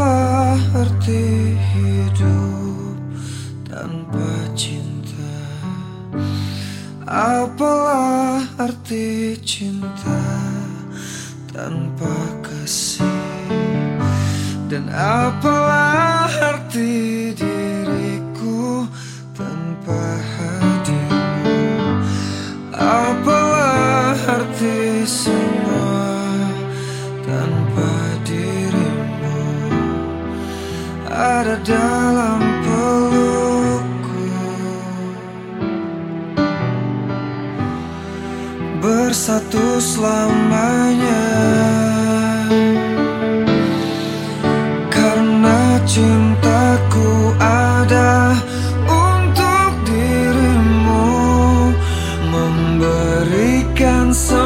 Apalah arti hidup tanpa cinta. Apalah arti cinta tanpa kasih? Dan apalah arti Ada dalam pelukku. Bersatu selamanya. Karena cintaku ada untuk dirimu Memberikan semua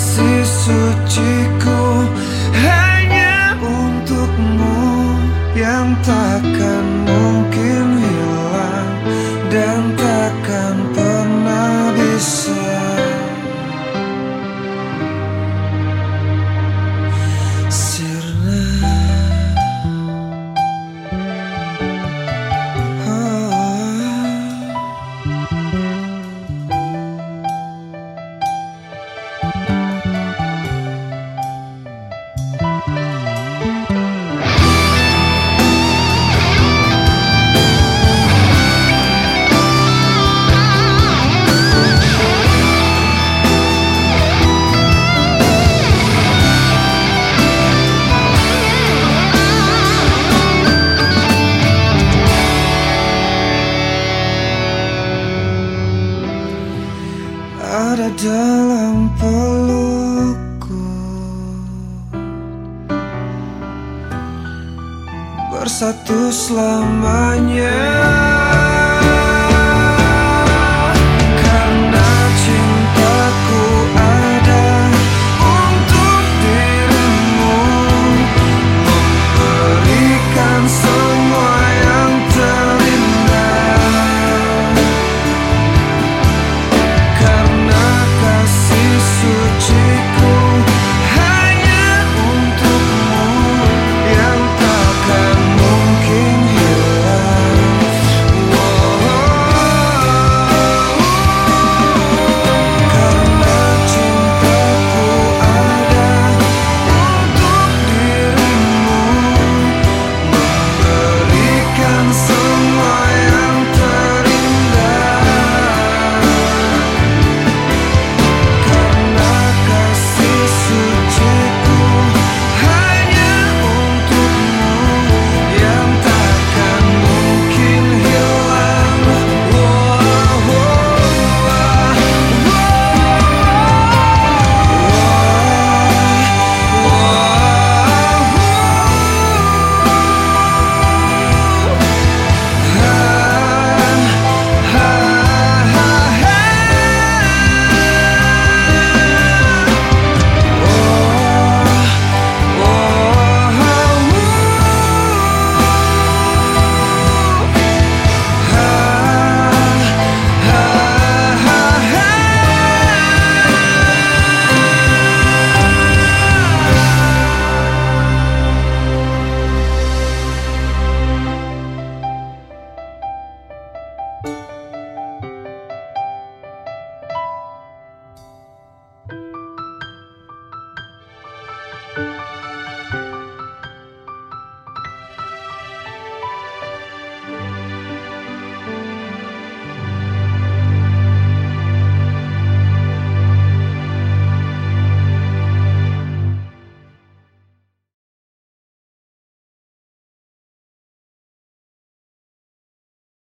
Karena kasih suciku hanya ada dalam pelukku. Bersatu selamanya